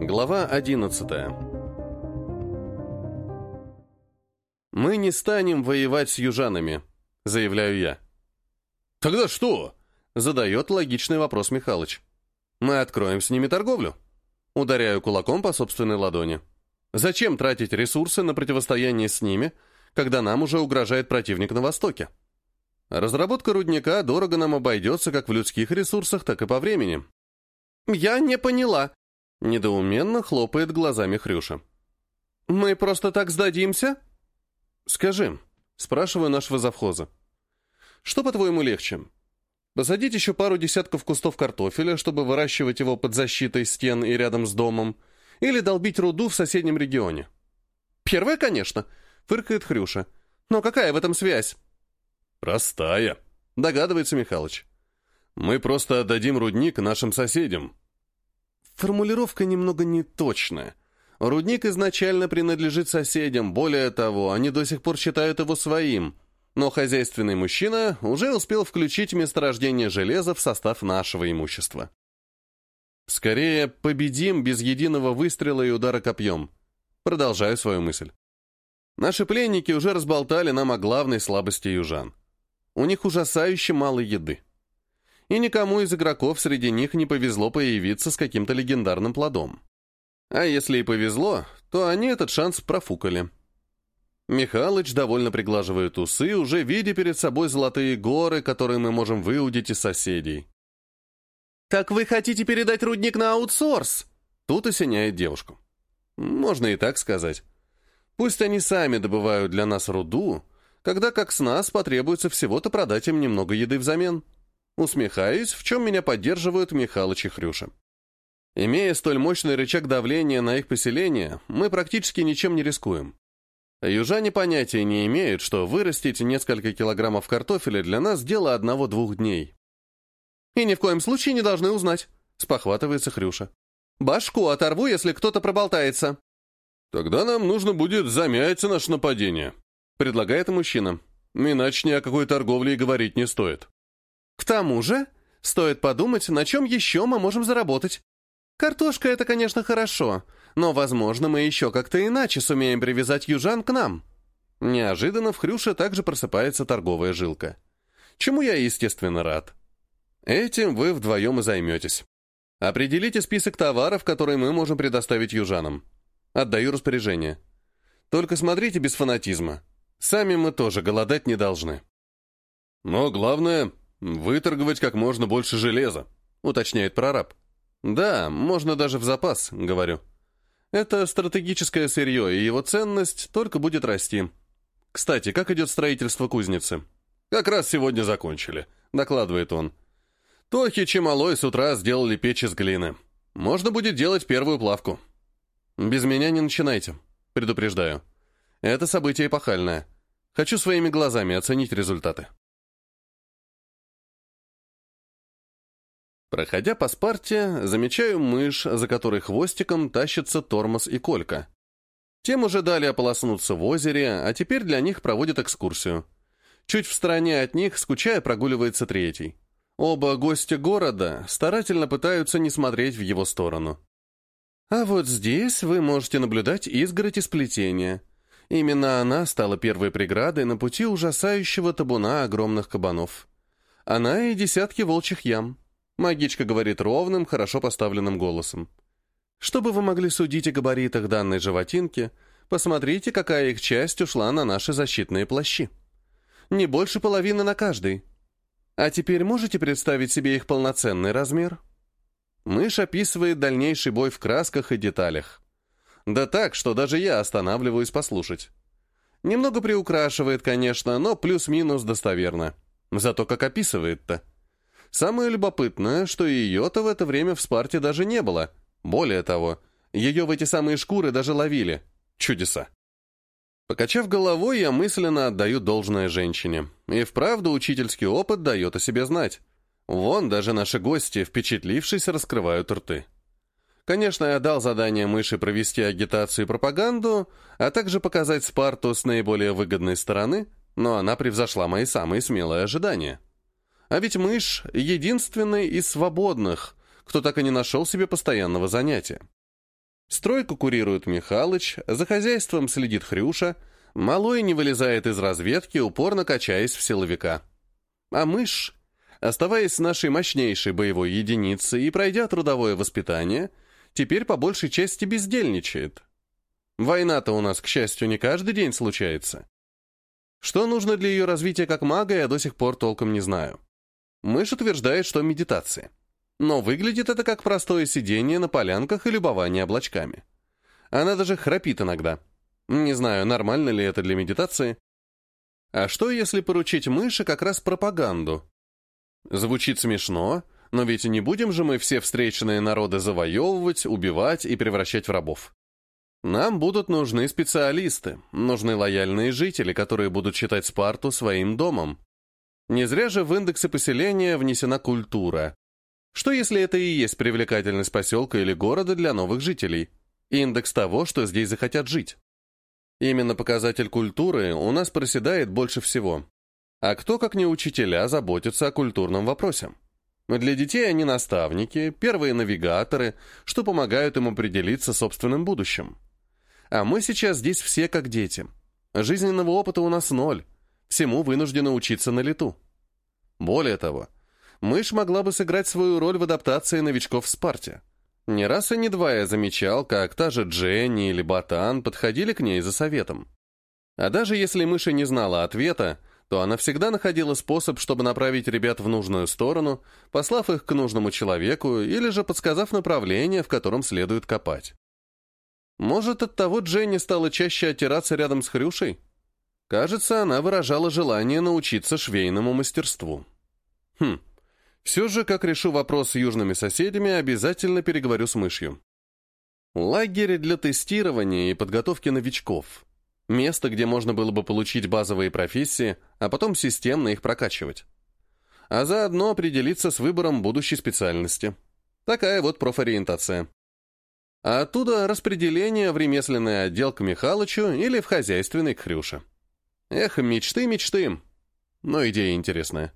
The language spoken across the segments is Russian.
Глава 11 «Мы не станем воевать с южанами», — заявляю я. «Тогда что?» — задает логичный вопрос Михалыч. «Мы откроем с ними торговлю». Ударяю кулаком по собственной ладони. «Зачем тратить ресурсы на противостояние с ними, когда нам уже угрожает противник на востоке?» Разработка рудника дорого нам обойдется как в людских ресурсах, так и по времени. «Я не поняла», — недоуменно хлопает глазами Хрюша. «Мы просто так сдадимся?» «Скажи», — спрашиваю нашего завхоза, «что, по-твоему, легче? Посадить еще пару десятков кустов картофеля, чтобы выращивать его под защитой стен и рядом с домом, или долбить руду в соседнем регионе?» «Первое, конечно», — фыркает Хрюша. «Но какая в этом связь?» «Простая», — догадывается Михалыч. «Мы просто отдадим рудник нашим соседям». Формулировка немного неточная. Рудник изначально принадлежит соседям, более того, они до сих пор считают его своим. Но хозяйственный мужчина уже успел включить месторождение железа в состав нашего имущества. Скорее, победим без единого выстрела и удара копьем. Продолжаю свою мысль. Наши пленники уже разболтали нам о главной слабости южан. У них ужасающе мало еды. И никому из игроков среди них не повезло появиться с каким-то легендарным плодом. А если и повезло, то они этот шанс профукали. Михалыч довольно приглаживает усы, уже видя перед собой золотые горы, которые мы можем выудить из соседей. «Так вы хотите передать рудник на аутсорс?» Тут осеняет девушку. Можно и так сказать. Пусть они сами добывают для нас руду, когда как с нас потребуется всего-то продать им немного еды взамен. Усмехаюсь, в чем меня поддерживают Михалыч и Хрюша. Имея столь мощный рычаг давления на их поселение, мы практически ничем не рискуем. Южане понятия не имеют, что вырастить несколько килограммов картофеля для нас дело одного-двух дней. «И ни в коем случае не должны узнать», — спохватывается Хрюша. «Башку оторву, если кто-то проболтается». «Тогда нам нужно будет замять наше нападение», предлагает мужчина. Иначе ни о какой торговле и говорить не стоит. К тому же, стоит подумать, на чем еще мы можем заработать. Картошка — это, конечно, хорошо, но, возможно, мы еще как-то иначе сумеем привязать южан к нам. Неожиданно в Хрюше также просыпается торговая жилка. Чему я, естественно, рад. Этим вы вдвоем и займетесь. Определите список товаров, которые мы можем предоставить южанам. Отдаю распоряжение. Только смотрите без фанатизма. Сами мы тоже голодать не должны. Но главное — выторговать как можно больше железа, уточняет прораб. Да, можно даже в запас, говорю. Это стратегическое сырье, и его ценность только будет расти. Кстати, как идет строительство кузницы? Как раз сегодня закончили, докладывает он. Тохич и Малой с утра сделали печь из глины. Можно будет делать первую плавку. Без меня не начинайте, предупреждаю. Это событие эпохальное. Хочу своими глазами оценить результаты. Проходя по Спарте, замечаю мышь, за которой хвостиком тащится тормоз и колька. Тем уже дали ополоснуться в озере, а теперь для них проводят экскурсию. Чуть в стороне от них, скучая, прогуливается третий. Оба гостя города старательно пытаются не смотреть в его сторону. А вот здесь вы можете наблюдать изгородь из плетения. Именно она стала первой преградой на пути ужасающего табуна огромных кабанов. Она и десятки волчьих ям. Магичка говорит ровным, хорошо поставленным голосом. Чтобы вы могли судить о габаритах данной животинки, посмотрите, какая их часть ушла на наши защитные плащи. Не больше половины на каждый. А теперь можете представить себе их полноценный размер? Мышь описывает дальнейший бой в красках и деталях. Да так, что даже я останавливаюсь послушать. Немного приукрашивает, конечно, но плюс-минус достоверно. Зато как описывает-то. Самое любопытное, что ее-то в это время в Спарте даже не было. Более того, ее в эти самые шкуры даже ловили. Чудеса. Покачав головой, я мысленно отдаю должное женщине. И вправду учительский опыт дает о себе знать. Вон даже наши гости, впечатлившись, раскрывают рты. Конечно, я дал задание мыши провести агитацию и пропаганду, а также показать Спарту с наиболее выгодной стороны, но она превзошла мои самые смелые ожидания. А ведь мышь — единственный из свободных, кто так и не нашел себе постоянного занятия. Стройку курирует Михалыч, за хозяйством следит Хрюша, малой не вылезает из разведки, упорно качаясь в силовика. А мышь, оставаясь нашей мощнейшей боевой единицей и пройдя трудовое воспитание, теперь по большей части бездельничает. Война-то у нас, к счастью, не каждый день случается. Что нужно для ее развития как мага, я до сих пор толком не знаю. Мышь утверждает, что медитация. Но выглядит это как простое сидение на полянках и любование облачками. Она даже храпит иногда. Не знаю, нормально ли это для медитации. А что, если поручить мыши как раз пропаганду? Звучит смешно, но ведь не будем же мы все встречные народы завоевывать, убивать и превращать в рабов. Нам будут нужны специалисты, нужны лояльные жители, которые будут считать Спарту своим домом. Не зря же в индексы поселения внесена культура. Что если это и есть привлекательность поселка или города для новых жителей? Индекс того, что здесь захотят жить. Именно показатель культуры у нас проседает больше всего. А кто, как не учителя, заботится о культурном вопросе? Для детей они наставники, первые навигаторы, что помогают им определиться собственным будущим. А мы сейчас здесь все как дети. Жизненного опыта у нас ноль. Всему вынуждены учиться на лету. Более того, мышь могла бы сыграть свою роль в адаптации новичков в Спарте. Не раз и не два я замечал, как та же Дженни или Батан подходили к ней за советом. А даже если мышь и не знала ответа, то она всегда находила способ, чтобы направить ребят в нужную сторону, послав их к нужному человеку или же подсказав направление, в котором следует копать. Может, от того Дженни стала чаще оттираться рядом с Хрюшей? Кажется, она выражала желание научиться швейному мастерству. Хм, все же, как решу вопрос с южными соседями, обязательно переговорю с мышью. Лагерь для тестирования и подготовки новичков. Место, где можно было бы получить базовые профессии, а потом системно их прокачивать. А заодно определиться с выбором будущей специальности. Такая вот профориентация. А оттуда распределение в ремесленный отдел к Михалычу или в хозяйственный к Хрюше. Эх, мечты, мечты. Но идея интересная.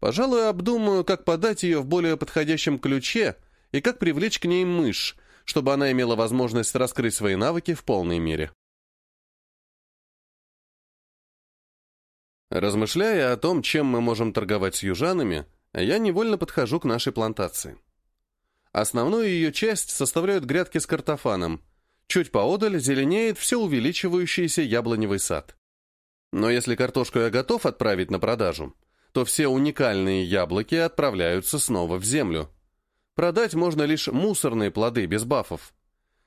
Пожалуй, обдумаю, как подать ее в более подходящем ключе и как привлечь к ней мышь, чтобы она имела возможность раскрыть свои навыки в полной мере. Размышляя о том, чем мы можем торговать с южанами, я невольно подхожу к нашей плантации. Основную ее часть составляют грядки с картофаном. Чуть поодаль зеленеет все увеличивающийся яблоневый сад. Но если картошку я готов отправить на продажу, то все уникальные яблоки отправляются снова в землю. Продать можно лишь мусорные плоды без бафов.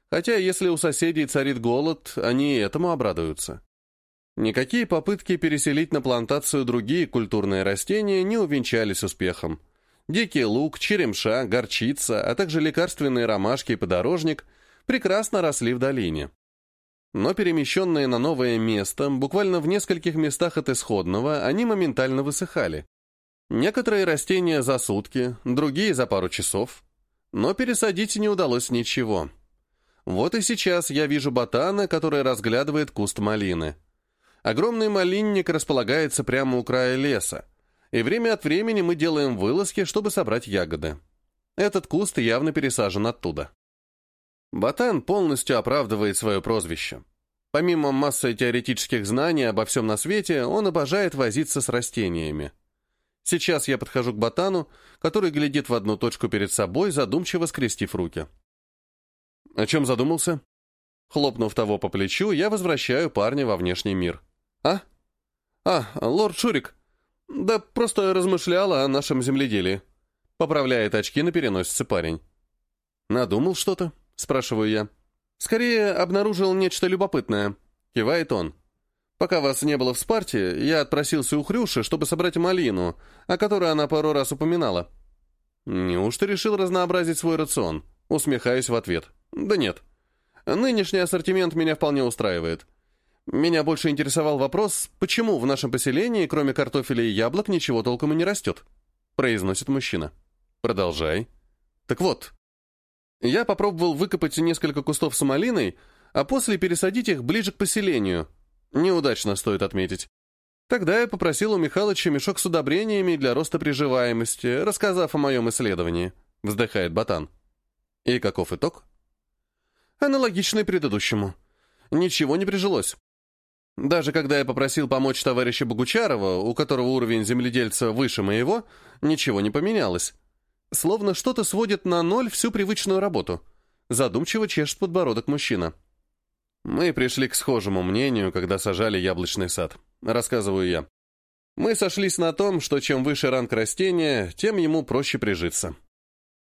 Хотя если у соседей царит голод, они этому обрадуются. Никакие попытки переселить на плантацию другие культурные растения не увенчались успехом. Дикий лук, черемша, горчица, а также лекарственные ромашки и подорожник прекрасно росли в долине. Но перемещенные на новое место, буквально в нескольких местах от исходного, они моментально высыхали. Некоторые растения за сутки, другие за пару часов. Но пересадить не удалось ничего. Вот и сейчас я вижу ботана, который разглядывает куст малины. Огромный малинник располагается прямо у края леса и время от времени мы делаем вылазки, чтобы собрать ягоды. Этот куст явно пересажен оттуда. Ботан полностью оправдывает свое прозвище. Помимо массы теоретических знаний обо всем на свете, он обожает возиться с растениями. Сейчас я подхожу к ботану, который глядит в одну точку перед собой, задумчиво скрестив руки. О чем задумался? Хлопнув того по плечу, я возвращаю парня во внешний мир. А? А, лорд Шурик, «Да просто размышляла о нашем земледелии», — поправляет очки на переносице парень. «Надумал что-то?» — спрашиваю я. «Скорее обнаружил нечто любопытное», — кивает он. «Пока вас не было в Спарте, я отпросился у Хрюши, чтобы собрать малину, о которой она пару раз упоминала». «Неужто решил разнообразить свой рацион?» Усмехаюсь в ответ. «Да нет. Нынешний ассортимент меня вполне устраивает. Меня больше интересовал вопрос, почему в нашем поселении, кроме картофеля и яблок, ничего толком и не растет, произносит мужчина. Продолжай. Так вот, я попробовал выкопать несколько кустов с малиной, а после пересадить их ближе к поселению. Неудачно, стоит отметить. Тогда я попросил у Михалыча мешок с удобрениями для роста приживаемости, рассказав о моем исследовании. Вздыхает Ботан. И каков итог? аналогичный предыдущему. Ничего не прижилось. Даже когда я попросил помочь товарища Богучарова, у которого уровень земледельца выше моего, ничего не поменялось. Словно что-то сводит на ноль всю привычную работу. Задумчиво чешет подбородок мужчина. Мы пришли к схожему мнению, когда сажали яблочный сад. Рассказываю я. Мы сошлись на том, что чем выше ранг растения, тем ему проще прижиться.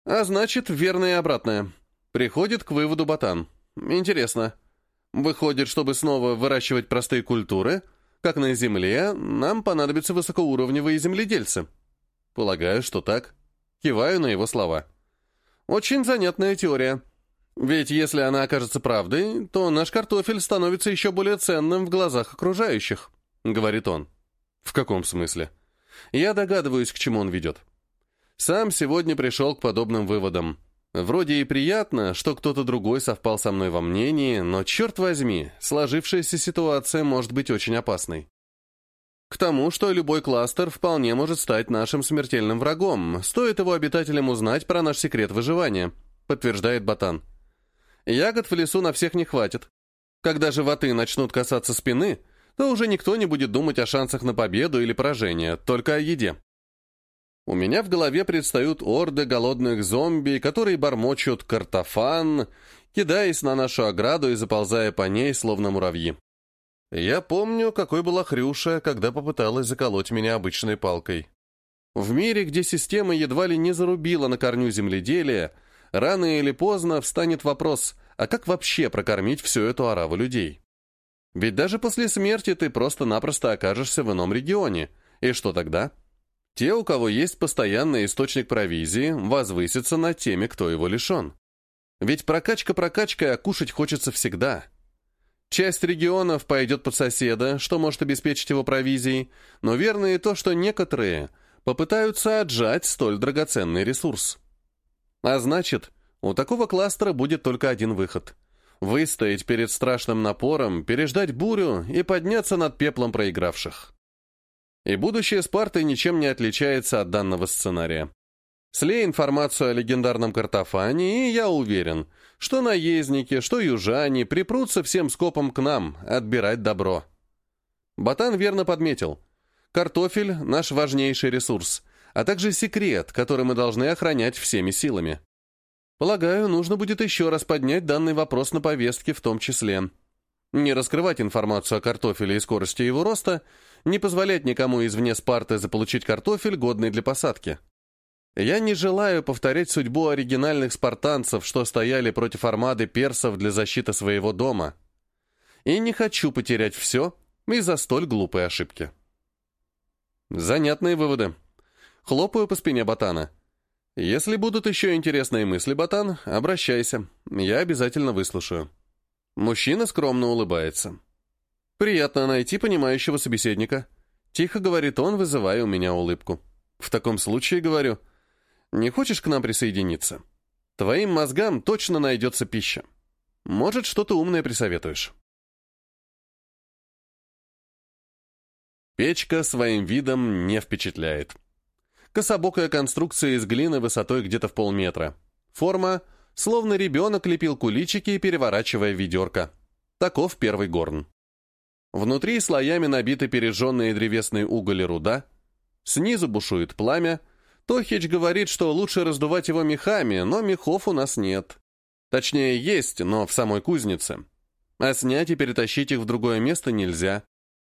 А значит, верное и обратное. Приходит к выводу ботан. Интересно. Выходит, чтобы снова выращивать простые культуры, как на Земле, нам понадобятся высокоуровневые земледельцы. Полагаю, что так. Киваю на его слова. Очень занятная теория. Ведь если она окажется правдой, то наш картофель становится еще более ценным в глазах окружающих, говорит он. В каком смысле? Я догадываюсь, к чему он ведет. Сам сегодня пришел к подобным выводам. Вроде и приятно, что кто-то другой совпал со мной во мнении, но, черт возьми, сложившаяся ситуация может быть очень опасной. К тому, что любой кластер вполне может стать нашим смертельным врагом, стоит его обитателям узнать про наш секрет выживания, подтверждает Батан. Ягод в лесу на всех не хватит. Когда животы начнут касаться спины, то уже никто не будет думать о шансах на победу или поражение, только о еде. У меня в голове предстают орды голодных зомби, которые бормочут «картофан», кидаясь на нашу ограду и заползая по ней, словно муравьи. Я помню, какой была Хрюша, когда попыталась заколоть меня обычной палкой. В мире, где система едва ли не зарубила на корню земледелия, рано или поздно встанет вопрос, а как вообще прокормить всю эту ораву людей? Ведь даже после смерти ты просто-напросто окажешься в ином регионе. И что тогда? Те, у кого есть постоянный источник провизии, возвысятся над теми, кто его лишен. Ведь прокачка прокачкой, а кушать хочется всегда. Часть регионов пойдет под соседа, что может обеспечить его провизией, но верно и то, что некоторые попытаются отжать столь драгоценный ресурс. А значит, у такого кластера будет только один выход – выстоять перед страшным напором, переждать бурю и подняться над пеплом проигравших. И будущее Спарты ничем не отличается от данного сценария. Слей информацию о легендарном картофане, и я уверен, что наездники, что южане припрутся всем скопом к нам, отбирать добро. Батан верно подметил. Картофель – наш важнейший ресурс, а также секрет, который мы должны охранять всеми силами. Полагаю, нужно будет еще раз поднять данный вопрос на повестке в том числе. Не раскрывать информацию о картофеле и скорости его роста – не позволять никому извне Спарты заполучить картофель, годный для посадки. Я не желаю повторять судьбу оригинальных спартанцев, что стояли против армады персов для защиты своего дома. И не хочу потерять все из-за столь глупой ошибки. Занятные выводы. Хлопаю по спине Ботана. Если будут еще интересные мысли, Ботан, обращайся. Я обязательно выслушаю. Мужчина скромно улыбается. «Приятно найти понимающего собеседника», — тихо говорит он, вызывая у меня улыбку. «В таком случае, говорю, не хочешь к нам присоединиться? Твоим мозгам точно найдется пища. Может, что-то умное присоветуешь». Печка своим видом не впечатляет. Кособокая конструкция из глины высотой где-то в полметра. Форма, словно ребенок лепил куличики, переворачивая ведерко. Таков первый горн. Внутри слоями набиты пережженные древесные уголь и руда. Снизу бушует пламя. Тохич говорит, что лучше раздувать его мехами, но мехов у нас нет. Точнее, есть, но в самой кузнице. А снять и перетащить их в другое место нельзя.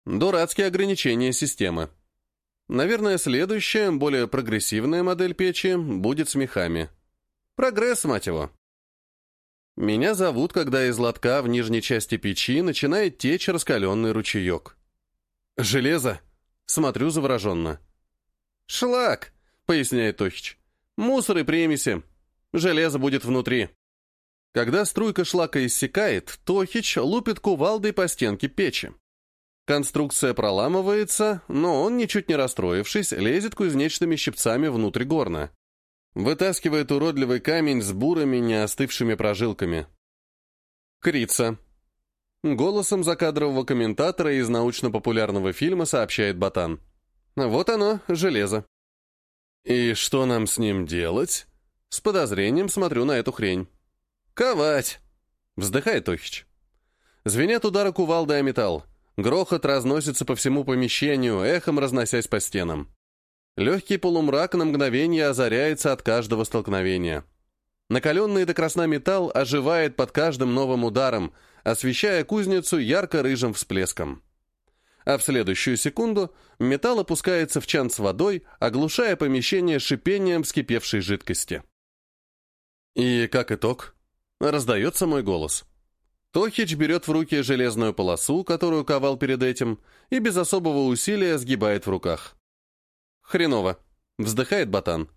Дурацкие ограничения системы. Наверное, следующая, более прогрессивная модель печи будет с мехами. Прогресс, мать его. Меня зовут, когда из лотка в нижней части печи начинает течь раскаленный ручеек. «Железо?» Смотрю завороженно. «Шлак!» — поясняет Тохич. «Мусор и примеси. Железо будет внутри». Когда струйка шлака иссякает, Тохич лупит кувалдой по стенке печи. Конструкция проламывается, но он, ничуть не расстроившись, лезет кузнечными щипцами внутрь горна. Вытаскивает уродливый камень с бурыми, неостывшими прожилками. Крица. Голосом закадрового комментатора из научно-популярного фильма сообщает Ботан. Вот оно, железо. И что нам с ним делать? С подозрением смотрю на эту хрень. Ковать. Вздыхает Тохич. Звенят удары кувалды о металл. Грохот разносится по всему помещению, эхом разносясь по стенам. Легкий полумрак на мгновение озаряется от каждого столкновения. Накаленный до красна металл оживает под каждым новым ударом, освещая кузницу ярко-рыжим всплеском. А в следующую секунду металл опускается в чан с водой, оглушая помещение шипением вскипевшей жидкости. И как итог, раздается мой голос. Тохич берет в руки железную полосу, которую ковал перед этим, и без особого усилия сгибает в руках. Хреново. Вздыхает ботан.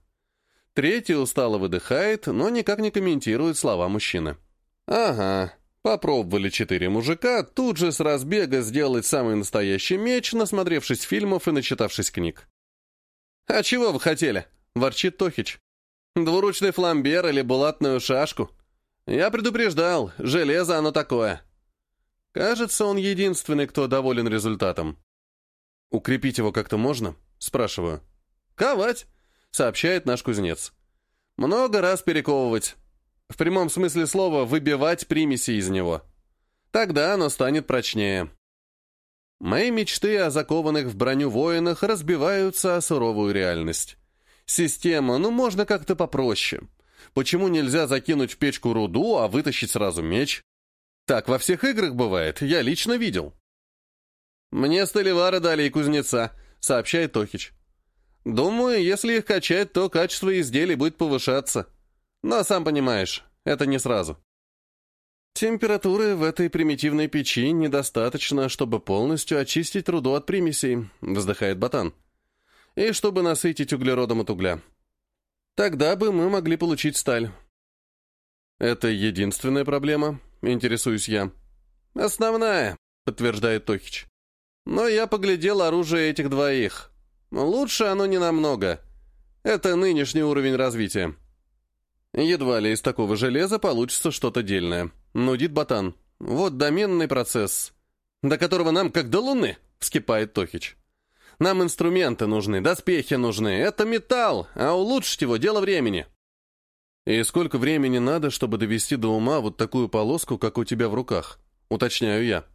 Третий устало выдыхает, но никак не комментирует слова мужчины. Ага, попробовали четыре мужика тут же с разбега сделать самый настоящий меч, насмотревшись фильмов и начитавшись книг. «А чего вы хотели?» — ворчит Тохич. «Двуручный фламбер или булатную шашку?» «Я предупреждал, железо оно такое». Кажется, он единственный, кто доволен результатом. «Укрепить его как-то можно?» Спрашиваю. «Ковать», — сообщает наш кузнец. «Много раз перековывать. В прямом смысле слова выбивать примеси из него. Тогда оно станет прочнее». Мои мечты о закованных в броню воинах разбиваются о суровую реальность. Система, ну можно как-то попроще. Почему нельзя закинуть в печку руду, а вытащить сразу меч? Так во всех играх бывает, я лично видел. Мне столевары дали и кузнеца, сообщает Тохич. «Думаю, если их качать, то качество изделий будет повышаться. Но, сам понимаешь, это не сразу». Температуры в этой примитивной печи недостаточно, чтобы полностью очистить руду от примесей, вздыхает Батан. И чтобы насытить углеродом от угля. Тогда бы мы могли получить сталь. Это единственная проблема, интересуюсь я. Основная, подтверждает Тохич. Но я поглядел оружие этих двоих. Лучше оно не намного. Это нынешний уровень развития. Едва ли из такого железа получится что-то дельное. Нудит ботан. Вот доменный процесс, до которого нам как до луны, вскипает Тохич. Нам инструменты нужны, доспехи нужны. Это металл, а улучшить его — дело времени. И сколько времени надо, чтобы довести до ума вот такую полоску, как у тебя в руках? Уточняю я.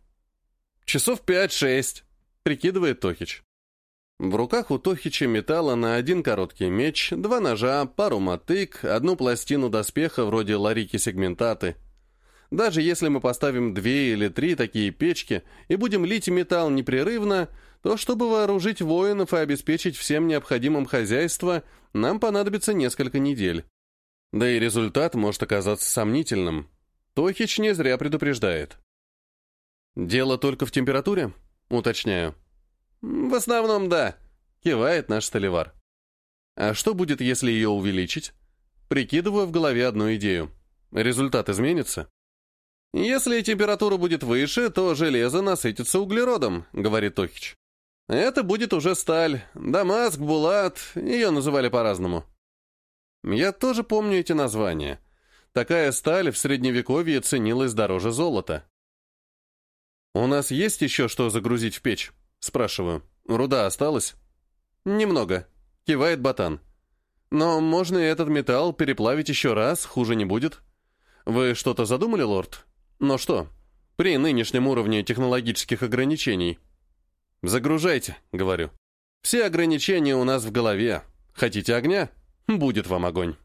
«Часов пять-шесть», — прикидывает Тохич. В руках у Тохича металла на один короткий меч, два ножа, пару мотык, одну пластину доспеха вроде ларики-сегментаты. Даже если мы поставим две или три такие печки и будем лить металл непрерывно, то чтобы вооружить воинов и обеспечить всем необходимым хозяйство, нам понадобится несколько недель. Да и результат может оказаться сомнительным. Тохич не зря предупреждает. «Дело только в температуре?» Уточняю. «В основном, да», — кивает наш столевар. «А что будет, если ее увеличить?» Прикидываю в голове одну идею. Результат изменится? «Если температура будет выше, то железо насытится углеродом», — говорит Тохич. «Это будет уже сталь. Дамаск, Булат, ее называли по-разному». Я тоже помню эти названия. Такая сталь в Средневековье ценилась дороже золота. «У нас есть еще что загрузить в печь?» Спрашиваю. «Руда осталась?» «Немного», — кивает Батан. «Но можно этот металл переплавить еще раз, хуже не будет. Вы что-то задумали, лорд? Но что, при нынешнем уровне технологических ограничений?» «Загружайте», — говорю. «Все ограничения у нас в голове. Хотите огня? Будет вам огонь».